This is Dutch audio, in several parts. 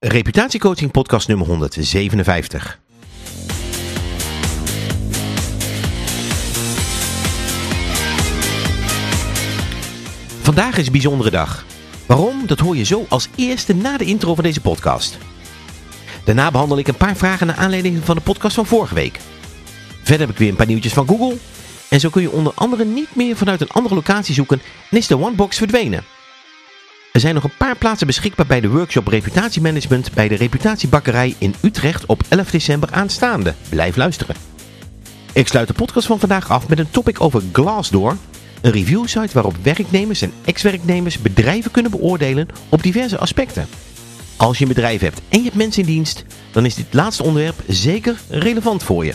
Reputatiecoaching podcast nummer 157. Vandaag is een bijzondere dag. Waarom? Dat hoor je zo als eerste na de intro van deze podcast. Daarna behandel ik een paar vragen naar aanleiding van de podcast van vorige week. Verder heb ik weer een paar nieuwtjes van Google. En zo kun je onder andere niet meer vanuit een andere locatie zoeken en is de OneBox verdwenen. Er zijn nog een paar plaatsen beschikbaar bij de workshop Reputatiemanagement bij de Reputatiebakkerij in Utrecht op 11 december aanstaande. Blijf luisteren. Ik sluit de podcast van vandaag af met een topic over Glassdoor, een reviewsite waarop werknemers en ex-werknemers bedrijven kunnen beoordelen op diverse aspecten. Als je een bedrijf hebt en je hebt mensen in dienst, dan is dit laatste onderwerp zeker relevant voor je.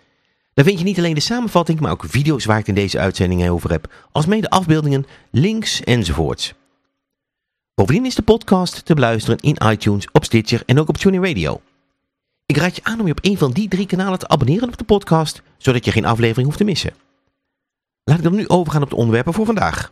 Daar vind je niet alleen de samenvatting, maar ook video's waar ik in deze uitzending over heb, als mede afbeeldingen, links enzovoorts. Bovendien is de podcast te beluisteren in iTunes, op Stitcher en ook op TuneIn Radio. Ik raad je aan om je op een van die drie kanalen te abonneren op de podcast, zodat je geen aflevering hoeft te missen. Laat ik dan nu overgaan op de onderwerpen voor vandaag.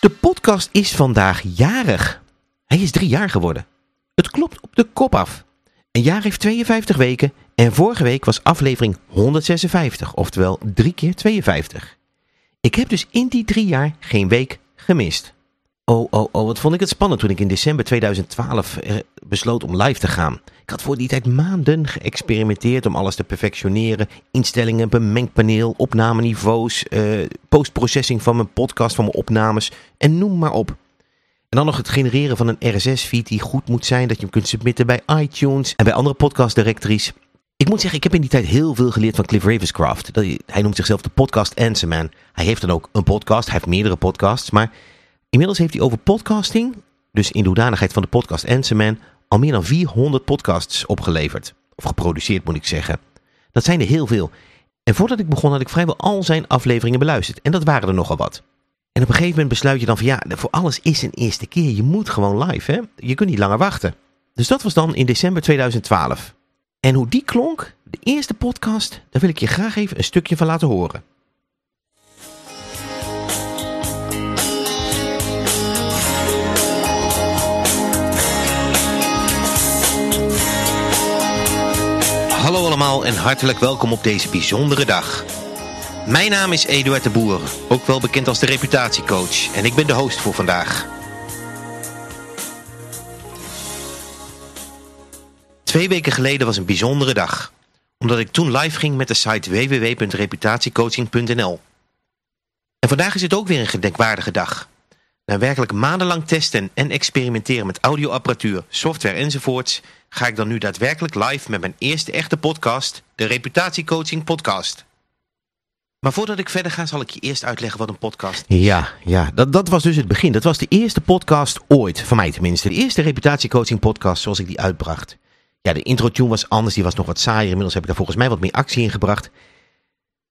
De podcast is vandaag jarig. Hij is drie jaar geworden. Het klopt op de kop af. Een jaar heeft 52 weken en vorige week was aflevering 156, oftewel 3 keer 52. Ik heb dus in die drie jaar geen week gemist. Oh, oh, oh, wat vond ik het spannend toen ik in december 2012 eh, besloot om live te gaan. Ik had voor die tijd maanden geëxperimenteerd om alles te perfectioneren. Instellingen, bemengpaneel, opnameniveaus, uh, postprocessing van mijn podcast, van mijn opnames en noem maar op. En dan nog het genereren van een RSS-feed die goed moet zijn, dat je hem kunt submitten bij iTunes en bij andere podcast directories. Ik moet zeggen, ik heb in die tijd heel veel geleerd van Cliff Ravenscraft. Hij noemt zichzelf de podcast answer. Hij heeft dan ook een podcast, hij heeft meerdere podcasts, maar inmiddels heeft hij over podcasting, dus in de hoedanigheid van de podcast answer al meer dan 400 podcasts opgeleverd. Of geproduceerd moet ik zeggen. Dat zijn er heel veel. En voordat ik begon had ik vrijwel al zijn afleveringen beluisterd. En dat waren er nogal wat. En op een gegeven moment besluit je dan van ja, voor alles is een eerste keer. Je moet gewoon live, hè. Je kunt niet langer wachten. Dus dat was dan in december 2012. En hoe die klonk, de eerste podcast, daar wil ik je graag even een stukje van laten horen. Hallo allemaal en hartelijk welkom op deze bijzondere dag. Mijn naam is Eduard de Boer, ook wel bekend als de reputatiecoach en ik ben de host voor vandaag. Twee weken geleden was een bijzondere dag, omdat ik toen live ging met de site www.reputatiecoaching.nl. En vandaag is het ook weer een gedenkwaardige dag. Na werkelijk maandenlang testen en experimenteren met audioapparatuur, software enzovoorts, ga ik dan nu daadwerkelijk live met mijn eerste echte podcast, de Reputatiecoaching podcast. Maar voordat ik verder ga, zal ik je eerst uitleggen wat een podcast is. Ja, ja dat, dat was dus het begin. Dat was de eerste podcast ooit, van mij tenminste. De eerste reputatiecoaching podcast zoals ik die uitbracht. Ja, de intro tune was anders, die was nog wat saaier. Inmiddels heb ik daar volgens mij wat meer actie in gebracht.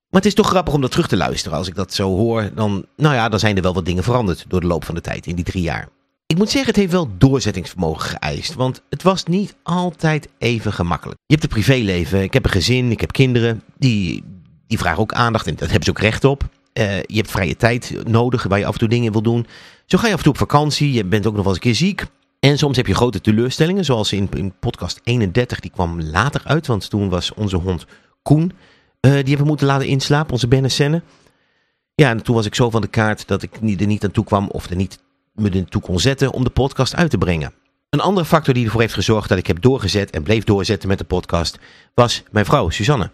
Maar het is toch grappig om dat terug te luisteren. Als ik dat zo hoor, dan, nou ja, dan zijn er wel wat dingen veranderd door de loop van de tijd in die drie jaar. Ik moet zeggen, het heeft wel doorzettingsvermogen geëist. Want het was niet altijd even gemakkelijk. Je hebt een privéleven, ik heb een gezin, ik heb kinderen. Die, die vragen ook aandacht en dat hebben ze ook recht op. Uh, je hebt vrije tijd nodig waar je af en toe dingen wil doen. Zo ga je af en toe op vakantie, je bent ook nog wel eens een keer ziek. En soms heb je grote teleurstellingen, zoals in, podcast 31, die kwam later uit. Want toen was onze hond Koen, uh, die hebben we moeten laten inslapen, onze Bennessenne. Ja, en toen was ik zo van de kaart dat ik er niet aan toe kwam of er niet me er toe kon zetten om de podcast uit te brengen. Een andere factor die ervoor heeft gezorgd dat ik heb doorgezet en bleef doorzetten met de podcast, was mijn vrouw, Suzanne.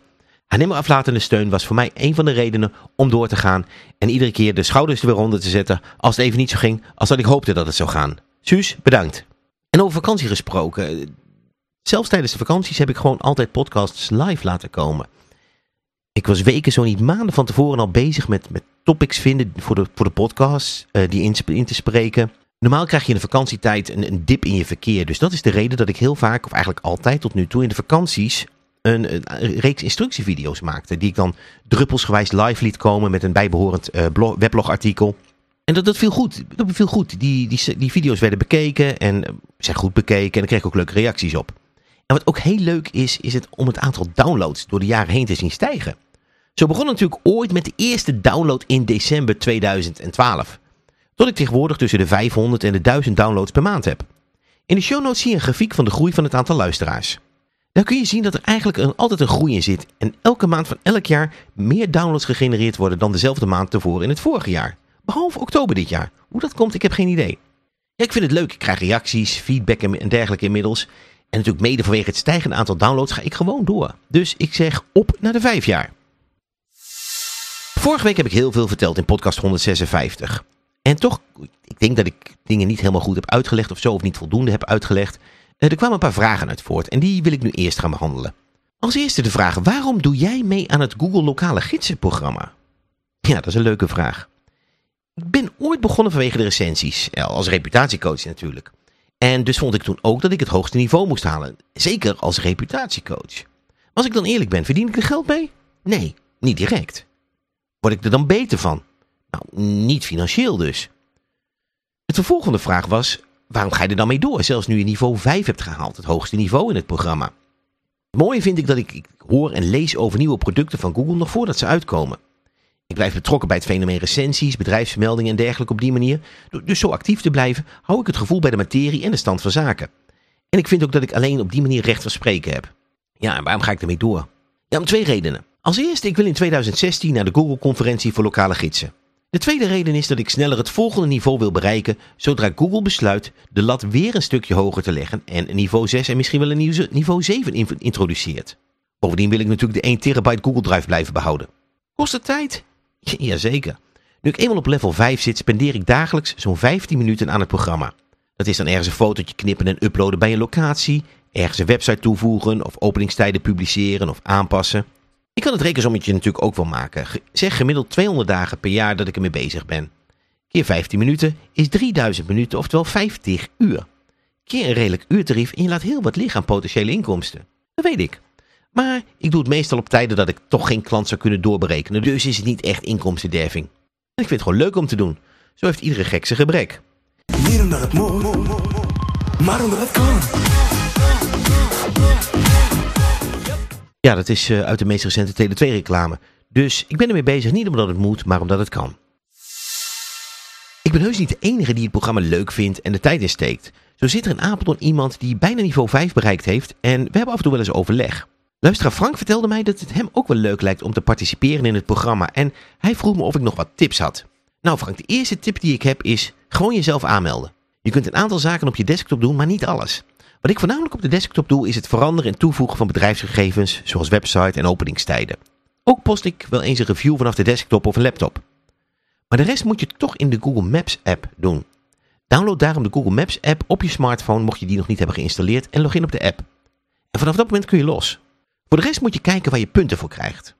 Haar nimmer aflatende steun was voor mij een van de redenen om door te gaan en iedere keer de schouders er weer onder te zetten als het even niet zo ging als dat ik hoopte dat het zou gaan. Suus, bedankt. En over vakantie gesproken, zelfs tijdens de vakanties heb ik gewoon altijd podcasts live laten komen. Ik was weken, zo niet maanden van tevoren al bezig met, met topics vinden voor de, voor de podcast, uh, die in, te spreken. Normaal krijg je in de vakantietijd een, een dip in je verkeer. Dus dat is de reden dat ik heel vaak, of eigenlijk altijd tot nu toe, in de vakanties een, reeks instructievideo's maakte. Die ik dan druppelsgewijs live liet komen met een bijbehorend uh, weblogartikel. En dat, dat viel goed. Dat viel goed. Die, die, die video's werden bekeken en zijn goed bekeken. En daar kreeg ik ook leuke reacties op. En wat ook heel leuk is, is het om het aantal downloads door de jaren heen te zien stijgen. Zo begon het natuurlijk ooit met de eerste download in december 2012. Tot ik tegenwoordig tussen de 500 en de 1000 downloads per maand heb. In de show notes zie je een grafiek van de groei van het aantal luisteraars. Daar kun je zien dat er eigenlijk een, altijd een groei in zit en elke maand van elk jaar meer downloads gegenereerd worden dan dezelfde maand tevoren in het vorige jaar. Behalve oktober dit jaar. Hoe dat komt, ik heb geen idee. Ja, ik vind het leuk. Ik krijg reacties, feedback en dergelijke inmiddels. En natuurlijk mede vanwege het stijgende aantal downloads ga ik gewoon door. Dus ik zeg op naar de vijf jaar. Vorige week heb ik heel veel verteld in podcast 156. En toch, ik denk dat ik dingen niet helemaal goed heb uitgelegd of zo, of niet voldoende heb uitgelegd. Eh, er kwamen een paar vragen uit voort en die wil ik nu eerst gaan behandelen. Als eerste de vraag, waarom doe jij mee aan het Google Lokale Gidsenprogramma? Ja, dat is een leuke vraag. Ik ben ooit begonnen vanwege de recensies, als reputatiecoach natuurlijk. En dus vond ik toen ook dat ik het hoogste niveau moest halen. Zeker als reputatiecoach. Als ik dan eerlijk ben, verdien ik er geld mee? Nee, niet direct. Word ik er dan beter van? Nou, niet financieel dus. Het vervolgende vraag was, waarom ga je er dan mee door? Zelfs nu je niveau 5 hebt gehaald, het hoogste niveau in het programma. Het mooie vind ik dat ik, ik hoor en lees over nieuwe producten van Google nog voordat ze uitkomen. Ik blijf betrokken bij het fenomeen recensies, bedrijfsmeldingen en dergelijke op die manier. Dus zo actief te blijven, hou ik het gevoel bij de materie en de stand van zaken. En ik vind ook dat ik alleen op die manier recht van spreken heb. Ja, en waarom ga ik ermee door? Ja, om twee redenen. Als eerste, ik wil in 2016 naar de Google-conferentie voor lokale gidsen. De tweede reden is dat ik sneller het volgende niveau wil bereiken zodra Google besluit de lat weer een stukje hoger te leggen en niveau 6 en misschien wel een niveau 7 introduceert. Bovendien wil ik natuurlijk de 1 terabyte Google Drive blijven behouden. Kost het tijd? Jazeker. Nu ik eenmaal op level 5 zit, spendeer ik dagelijks zo'n 15 minuten aan het programma. Dat is dan ergens een fotootje knippen en uploaden bij een locatie, ergens een website toevoegen of openingstijden publiceren of aanpassen. Ik kan het rekensommetje natuurlijk ook wel maken. Zeg gemiddeld 200 dagen per jaar dat ik ermee bezig ben. Keer 15 minuten is 3000 minuten, oftewel 50 uur. Keer een redelijk uurtarief en je laat heel wat liggen aan potentiële inkomsten. Dat weet ik. Maar ik doe het meestal op tijden dat ik toch geen klant zou kunnen doorberekenen. Dus is het niet echt inkomstenderving. En ik vind het gewoon leuk om te doen. Zo heeft iedere gek zijn gebrek. Niet omdat het moet, maar omdat het kan. Ja, dat is uh, uit de meest recente Tele2 reclame. Dus ik ben ermee bezig niet omdat het moet, maar omdat het kan. Ik ben heus niet de enige die het programma leuk vindt en de tijd insteekt. Zo zit er in Apeldoorn iemand die bijna niveau 5 bereikt heeft en we hebben af en toe wel eens overleg. Luisteraar Frank vertelde mij dat het hem ook wel leuk lijkt om te participeren in het programma en hij vroeg me of ik nog wat tips had. Nou Frank, de eerste tip die ik heb is gewoon jezelf aanmelden. Je kunt een aantal zaken op je desktop doen, maar niet alles. Wat ik voornamelijk op de desktop doe is het veranderen en toevoegen van bedrijfsgegevens zoals website en openingstijden. Ook post ik wel eens een review vanaf de desktop of een laptop. Maar de rest moet je toch in de Google Maps app doen. Download daarom de Google Maps app op je smartphone mocht je die nog niet hebben geïnstalleerd en log in op de app. En vanaf dat moment kun je los. Voor de rest moet je kijken waar je punten voor krijgt.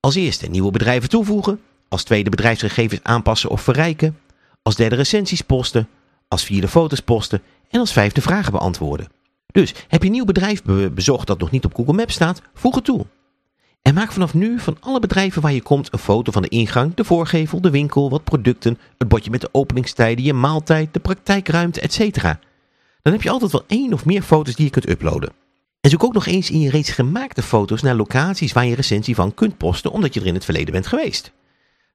Als eerste nieuwe bedrijven toevoegen, als tweede bedrijfsgegevens aanpassen of verrijken, als derde recensies posten, als vierde foto's posten en als vijfde vragen beantwoorden. Dus heb je een nieuw bedrijf bezocht dat nog niet op Google Maps staat, voeg het toe. En maak vanaf nu van alle bedrijven waar je komt een foto van de ingang, de voorgevel, de winkel, wat producten, het bordje met de openingstijden, je maaltijd, de praktijkruimte, etc. Dan heb je altijd wel één of meer foto's die je kunt uploaden. En zoek ook nog eens in je reeds gemaakte foto's naar locaties waar je recensie van kunt posten omdat je er in het verleden bent geweest.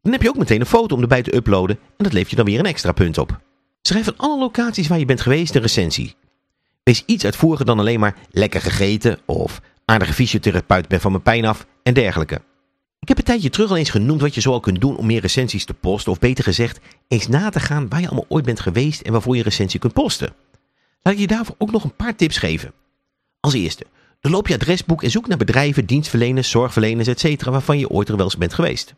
Dan heb je ook meteen een foto om erbij te uploaden en dat levert je dan weer een extra punt op. Schrijf van alle locaties waar je bent geweest een recensie. Wees iets uitvoeriger dan alleen maar lekker gegeten of aardige fysiotherapeut ben van mijn pijn af en dergelijke. Ik heb een tijdje terug al eens genoemd wat je zoal kunt doen om meer recensies te posten. Of beter gezegd, eens na te gaan waar je allemaal ooit bent geweest en waarvoor je recensie kunt posten. Laat ik je daarvoor ook nog een paar tips geven. Als eerste, doorloop je adresboek en zoek naar bedrijven, dienstverleners, zorgverleners, etc. waarvan je ooit er wel eens bent geweest.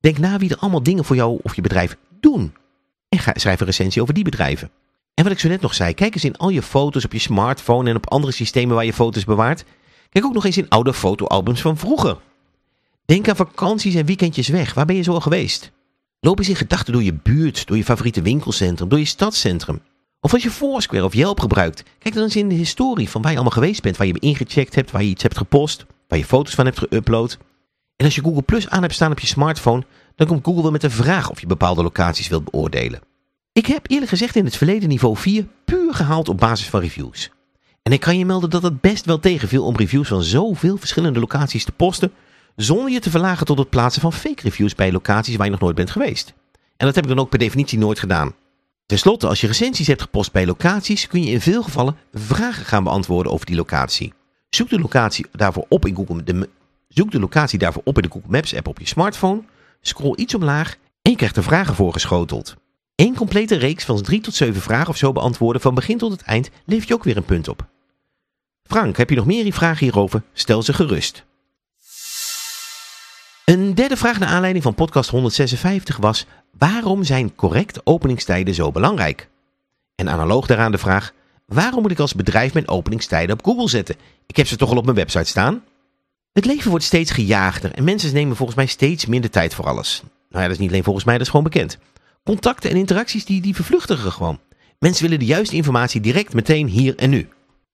Denk na wie er allemaal dingen voor jou of je bedrijf doen. En ga, schrijf een recensie over die bedrijven. En wat ik zo net nog zei, kijk eens in al je foto's op je smartphone en op andere systemen waar je foto's bewaart. Kijk ook nog eens in oude fotoalbums van vroeger. Denk aan vakanties en weekendjes weg. Waar ben je zo al geweest? Loop eens in gedachten door je buurt, door je favoriete winkelcentrum, door je stadscentrum. Of als je Foursquare of Yelp gebruikt, kijk dan eens in de historie van waar je allemaal geweest bent, waar je ingecheckt hebt, waar je iets hebt gepost, waar je foto's van hebt geüpload. En als je Google Plus aan hebt staan op je smartphone, dan komt Google wel met een vraag of je bepaalde locaties wilt beoordelen. Ik heb eerlijk gezegd in het verleden niveau 4 puur gehaald op basis van reviews. En ik kan je melden dat het best wel tegenviel om reviews van zoveel verschillende locaties te posten, zonder je te verlagen tot het plaatsen van fake reviews bij locaties waar je nog nooit bent geweest. En dat heb ik dan ook per definitie nooit gedaan. Ten slotte, als je recensies hebt gepost bij locaties, kun je in veel gevallen vragen gaan beantwoorden over die locatie. Zoek de locatie daarvoor op in Google, de, zoek de locatie daarvoor op in de Google Maps app op je smartphone, scroll iets omlaag en je krijgt er vragen voorgeschoteld. Eén complete reeks van 3 tot 7 vragen of zo beantwoorden van begin tot het eind levert je ook weer een punt op. Frank, heb je nog meer vragen hierover? Stel ze gerust. Een derde vraag naar aanleiding van podcast 156 was... waarom zijn correcte openingstijden zo belangrijk? En analoog daaraan de vraag... waarom moet ik als bedrijf mijn openingstijden op Google zetten? Ik heb ze toch al op mijn website staan? Het leven wordt steeds gejaagder en mensen nemen volgens mij steeds minder tijd voor alles. Nou ja, dat is niet alleen volgens mij, dat is gewoon bekend. Contacten en interacties die, die vervluchtigen gewoon. Mensen willen de juiste informatie direct meteen hier en nu.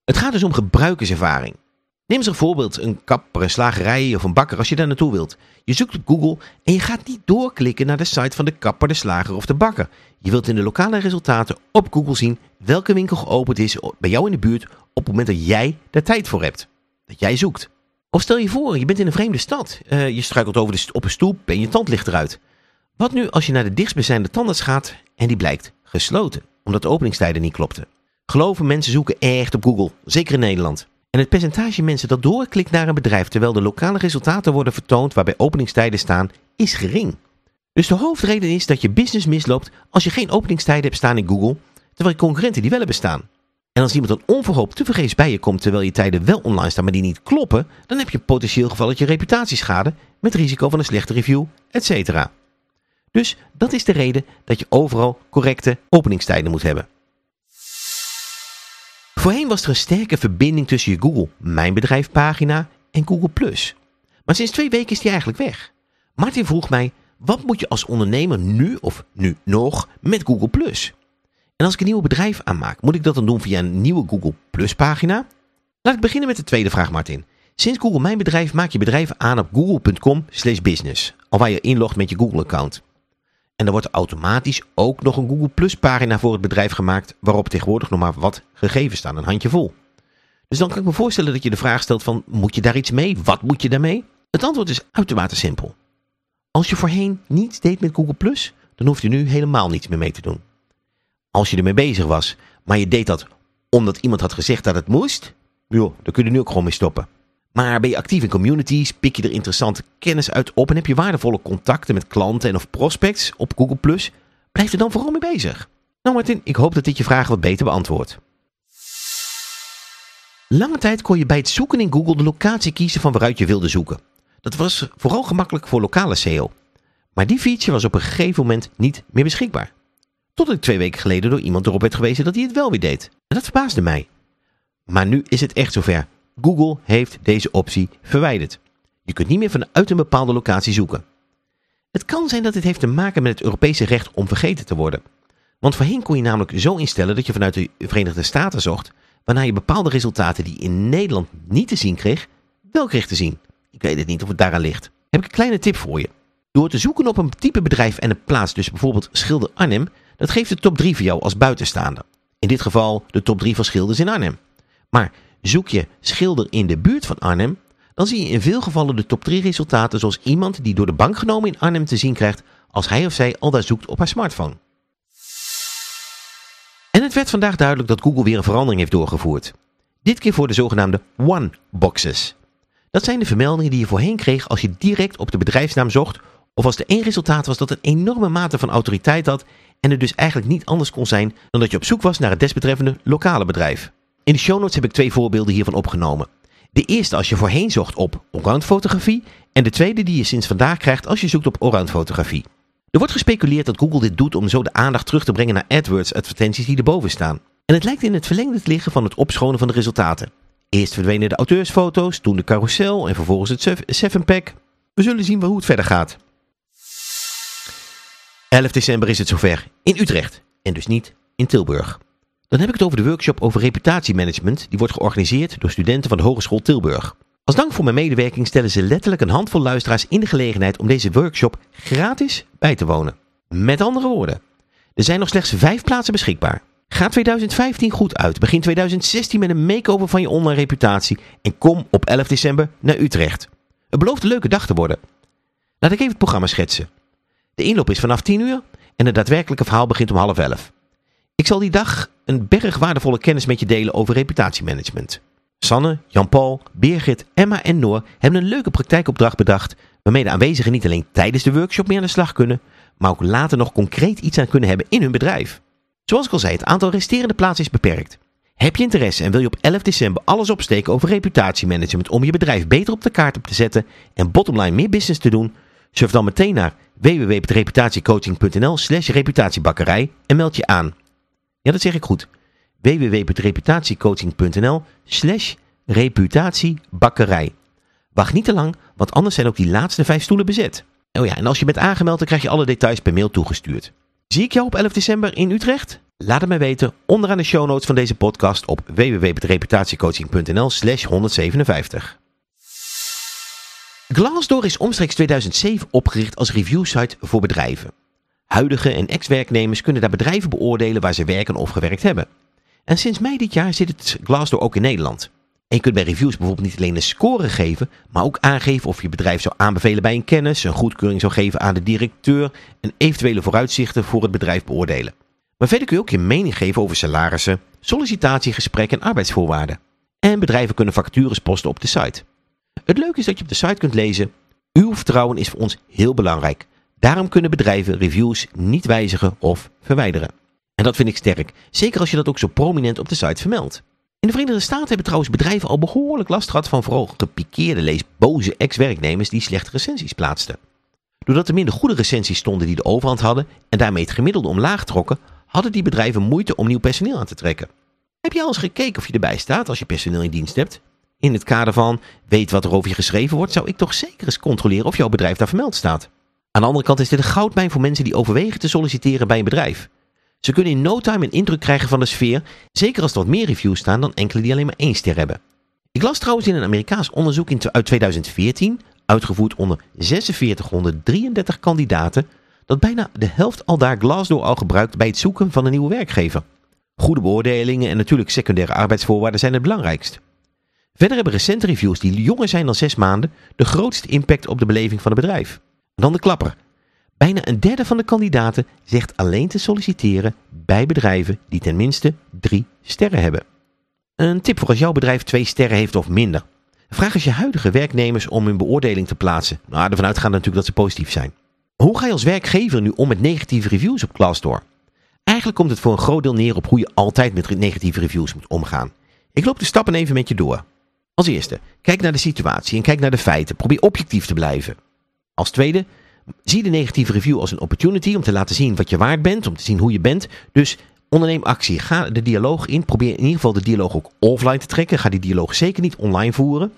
Het gaat dus om gebruikerservaring. Neem eens een voorbeeld, een kapper, een slagerij of een bakker als je daar naartoe wilt. Je zoekt op Google en je gaat niet doorklikken naar de site van de kapper, de slager of de bakker. Je wilt in de lokale resultaten op Google zien welke winkel geopend is bij jou in de buurt op het moment dat jij daar tijd voor hebt. Dat jij zoekt. Of stel je voor, je bent in een vreemde stad. Uh, je struikelt over de, op een stoep en je tand ligt eruit. Wat nu als je naar de dichtstbijzijnde tandarts gaat en die blijkt gesloten, omdat de openingstijden niet klopten? Geloven mensen zoeken echt op Google, zeker in Nederland. En het percentage mensen dat doorklikt naar een bedrijf terwijl de lokale resultaten worden vertoond waarbij openingstijden staan, is gering. Dus de hoofdreden is dat je business misloopt als je geen openingstijden hebt staan in Google, terwijl je concurrenten die wel hebben staan. En als iemand dan onverhoopt tevergeefs bij je komt terwijl je tijden wel online staan maar die niet kloppen, dan heb je een potentieel gevalletje reputatieschade met risico van een slechte review, etc. Dus dat is de reden dat je overal correcte openingstijden moet hebben. Voorheen was er een sterke verbinding tussen je Google Mijn Bedrijf pagina en Google+. Maar sinds twee weken is die eigenlijk weg. Martin vroeg mij, wat moet je als ondernemer nu of nu nog met Google+. En als ik een nieuw bedrijf aanmaak, moet ik dat dan doen via een nieuwe Google Plus pagina? Laat ik beginnen met de tweede vraag Martin. Sinds Google Mijn Bedrijf maak je bedrijf aan op google.com business, al waar je inlogt met je Google account. En er wordt automatisch ook nog een Google Plus pagina voor het bedrijf gemaakt waarop tegenwoordig nog maar wat gegevens staan, een handje vol. Dus dan kan ik me voorstellen dat je de vraag stelt van moet je daar iets mee? Wat moet je daarmee? Het antwoord is uitermate simpel. Als je voorheen niets deed met Google Plus, dan hoef je nu helemaal niets meer mee te doen. Als je ermee bezig was, maar je deed dat omdat iemand had gezegd dat het moest, joh, dan kun je nu ook gewoon mee stoppen. Maar ben je actief in communities, pik je er interessante kennis uit op en heb je waardevolle contacten met klanten en of prospects op Google+, blijf er dan vooral mee bezig. Nou Martin, ik hoop dat dit je vragen wat beter beantwoordt. Lange tijd kon je bij het zoeken in Google de locatie kiezen van waaruit je wilde zoeken. Dat was vooral gemakkelijk voor lokale SEO. Maar die feature was op een gegeven moment niet meer beschikbaar. Tot ik twee weken geleden door iemand erop werd gewezen dat hij het wel weer deed. En dat verbaasde mij. Maar nu is het echt zover. Google heeft deze optie verwijderd. Je kunt niet meer vanuit een bepaalde locatie zoeken. Het kan zijn dat dit heeft te maken met het Europese recht om vergeten te worden. Want voorheen kon je namelijk zo instellen dat je vanuit de Verenigde Staten zocht, waarna je bepaalde resultaten die in Nederland niet te zien kreeg, wel kreeg te zien. Ik weet het niet of het daaraan ligt. Heb ik een kleine tip voor je. Door te zoeken op een type bedrijf en een plaats, dus bijvoorbeeld Schilder Arnhem, dat geeft de top 3 voor jou als buitenstaander. In dit geval de top 3 van schilders in Arnhem. Maar zoek je schilder in de buurt van Arnhem, dan zie je in veel gevallen de top 3 resultaten zoals iemand die door de bank genomen in Arnhem te zien krijgt als hij of zij al daar zoekt op haar smartphone. En het werd vandaag duidelijk dat Google weer een verandering heeft doorgevoerd. Dit keer voor de zogenaamde One-boxes. Dat zijn de vermeldingen die je voorheen kreeg als je direct op de bedrijfsnaam zocht of als de één resultaat was dat een enorme mate van autoriteit had en het dus eigenlijk niet anders kon zijn dan dat je op zoek was naar het desbetreffende lokale bedrijf. In de show notes heb ik twee voorbeelden hiervan opgenomen. De eerste als je voorheen zocht op allround en de tweede die je sinds vandaag krijgt als je zoekt op allround. Er wordt gespeculeerd dat Google dit doet om zo de aandacht terug te brengen naar AdWords advertenties die erboven staan. En het lijkt in het verlengde te liggen van het opschonen van de resultaten. Eerst verdwenen de auteursfoto's, toen de carousel en vervolgens het 7-pack. We zullen zien hoe het verder gaat. 11 december is het zover. In Utrecht. En dus niet in Tilburg. Dan heb ik het over de workshop over reputatiemanagement. Die wordt georganiseerd door studenten van de Hogeschool Tilburg. Als dank voor mijn medewerking stellen ze letterlijk een handvol luisteraars in de gelegenheid om deze workshop gratis bij te wonen. Met andere woorden, er zijn nog slechts vijf plaatsen beschikbaar. Ga 2015 goed uit. Begin 2016 met een makeover van je online reputatie en kom op 11 december naar Utrecht. Het belooft een leuke dag te worden. Laat ik even het programma schetsen. De inloop is vanaf 10 uur en het daadwerkelijke verhaal begint om half 11. Ik zal die dag een berg waardevolle kennis met je delen over reputatiemanagement. Sanne, Jan-Paul, Birgit, Emma en Noor hebben een leuke praktijkopdracht bedacht waarmee de aanwezigen niet alleen tijdens de workshop meer aan de slag kunnen, maar ook later nog concreet iets aan kunnen hebben in hun bedrijf. Zoals ik al zei, het aantal resterende plaatsen is beperkt. Heb je interesse en wil je op 11 december alles opsteken over reputatiemanagement om je bedrijf beter op de kaart op te zetten en bottomline meer business te doen? Surf dan meteen naar www.reputatiecoaching.nl slash reputatiebakkerij en meld je aan. Ja, dat zeg ik goed. www.reputatiecoaching.nl slash reputatiebakkerij. Wacht niet te lang, want anders zijn ook die laatste vijf stoelen bezet. Oh ja, en als je bent aangemeld, dan krijg je alle details per mail toegestuurd. Zie ik jou op 11 december in Utrecht? Laat het mij weten onderaan de show notes van deze podcast op www.reputatiecoaching.nl slash 157. Glassdoor is omstreeks 2007 opgericht als reviewsite voor bedrijven. Huidige en ex-werknemers kunnen daar bedrijven beoordelen waar ze werken of gewerkt hebben. En sinds mei dit jaar zit het Glassdoor ook in Nederland. En je kunt bij reviews bijvoorbeeld niet alleen een score geven, maar ook aangeven of je bedrijf zou aanbevelen bij een kennis, een goedkeuring zou geven aan de directeur en eventuele vooruitzichten voor het bedrijf beoordelen. Maar verder kun je ook je mening geven over salarissen, sollicitatiegesprekken en arbeidsvoorwaarden. En bedrijven kunnen vacatures posten op de site. Het leuke is dat je op de site kunt lezen, uw vertrouwen is voor ons heel belangrijk. Daarom kunnen bedrijven reviews niet wijzigen of verwijderen. En dat vind ik sterk, zeker als je dat ook zo prominent op de site vermeldt. In de Verenigde Staten hebben trouwens bedrijven al behoorlijk last gehad van vooral gepikeerde, lees boze ex-werknemers die slechte recensies plaatsten. Doordat er minder goede recensies stonden die de overhand hadden en daarmee het gemiddelde omlaag trokken, hadden die bedrijven moeite om nieuw personeel aan te trekken. Heb je al eens gekeken of je erbij staat als je personeel in dienst hebt? In het kader van weet wat er over je geschreven wordt, zou ik toch zeker eens controleren of jouw bedrijf daar vermeld staat. Aan de andere kant is dit een goudmijn voor mensen die overwegen te solliciteren bij een bedrijf. Ze kunnen in no time een indruk krijgen van de sfeer, zeker als er wat meer reviews staan dan enkele die alleen maar één ster hebben. Ik las trouwens in een Amerikaans onderzoek uit 2014, uitgevoerd onder 4633 kandidaten, dat bijna de helft al daar Glassdoor al gebruikt bij het zoeken van een nieuwe werkgever. Goede beoordelingen en natuurlijk secundaire arbeidsvoorwaarden zijn het belangrijkst. Verder hebben recente reviews die jonger zijn dan 6 maanden de grootste impact op de beleving van het bedrijf. Dan de klapper. Bijna een derde van de kandidaten zegt alleen te solliciteren bij bedrijven die tenminste drie sterren hebben. Een tip voor als jouw bedrijf twee sterren heeft of minder. Vraag eens je huidige werknemers om hun beoordeling te plaatsen. Nou, ervan uitgaan natuurlijk dat ze positief zijn. Hoe ga je als werkgever nu om met negatieve reviews op Glassdoor? Eigenlijk komt het voor een groot deel neer op hoe je altijd met negatieve reviews moet omgaan. Ik loop de stappen even met je door. Als eerste, kijk naar de situatie en kijk naar de feiten. Probeer objectief te blijven. Als tweede, zie de negatieve review als een opportunity om te laten zien wat je waard bent, om te zien hoe je bent. Dus onderneem actie. Ga de dialoog in. Probeer in ieder geval de dialoog ook offline te trekken. Ga die dialoog zeker niet online voeren.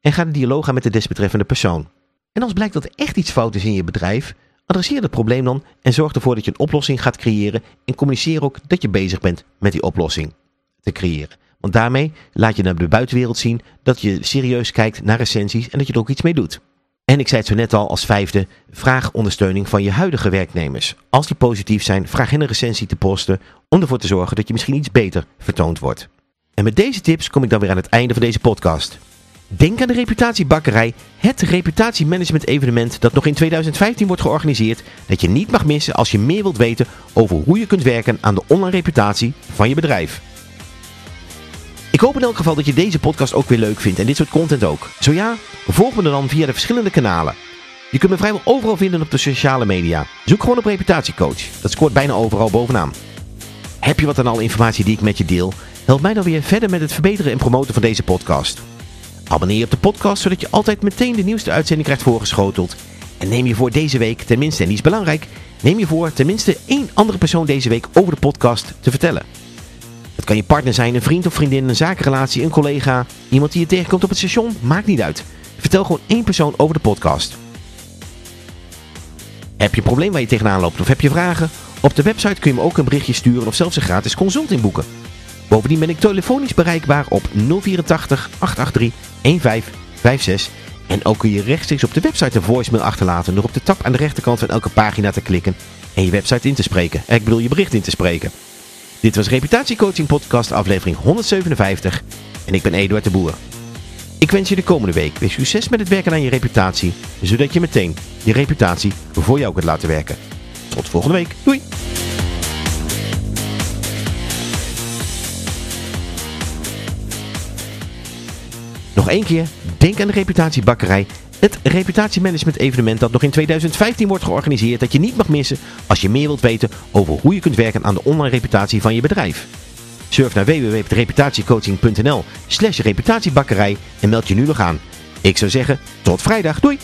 En ga de dialoog aan met de desbetreffende persoon. En als blijkt dat er echt iets fout is in je bedrijf, adresseer het probleem dan en zorg ervoor dat je een oplossing gaat creëren en communiceer ook dat je bezig bent met die oplossing te creëren. Want daarmee laat je naar de buitenwereld zien dat je serieus kijkt naar recensies en dat je er ook iets mee doet. En ik zei het zo net al als vijfde, vraag ondersteuning van je huidige werknemers. Als die positief zijn, vraag hen een recensie te posten om ervoor te zorgen dat je misschien iets beter vertoond wordt. En met deze tips kom ik dan weer aan het einde van deze podcast. Denk aan de Reputatiebakkerij, het reputatiemanagement evenement dat nog in 2015 wordt georganiseerd, dat je niet mag missen als je meer wilt weten over hoe je kunt werken aan de online reputatie van je bedrijf. Ik hoop in elk geval dat je deze podcast ook weer leuk vindt en dit soort content ook. Zo ja, volg me dan via de verschillende kanalen. Je kunt me vrijwel overal vinden op de sociale media. Zoek gewoon op reputatiecoach. Dat scoort bijna overal bovenaan. Heb je wat aan alle informatie die ik met je deel? Help mij dan weer verder met het verbeteren en promoten van deze podcast. Abonneer je op de podcast zodat je altijd meteen de nieuwste uitzending krijgt voorgeschoteld. En neem je voor deze week, tenminste en die is belangrijk, neem je voor tenminste één andere persoon deze week over de podcast te vertellen. Kan je partner zijn, een vriend of vriendin, een zakenrelatie, een collega, iemand die je tegenkomt op het station, maakt niet uit. Vertel gewoon één persoon over de podcast. Heb je een probleem waar je tegenaan loopt of heb je vragen? Op de website kun je me ook een berichtje sturen of zelfs een gratis consulting boeken. Bovendien ben ik telefonisch bereikbaar op 084 883 1556 en ook kun je rechtstreeks op de website een voicemail achterlaten door op de tab aan de rechterkant van elke pagina te klikken en je website in te spreken. Ik bedoel je bericht in te spreken. Dit was Reputatiecoaching Podcast aflevering 157 en ik ben Eduard de Boer. Ik wens je de komende week weer succes met het werken aan je reputatie, zodat je meteen je reputatie voor jou kunt laten werken. Tot volgende week. Doei! Nog één keer, denk aan de reputatiebakkerij. Het reputatiemanagement evenement dat nog in 2015 wordt georganiseerd dat je niet mag missen als je meer wilt weten over hoe je kunt werken aan de online reputatie van je bedrijf. Surf naar www.reputatiecoaching.nl slash reputatiebakkerij en meld je nu nog aan. Ik zou zeggen, tot vrijdag. Doei!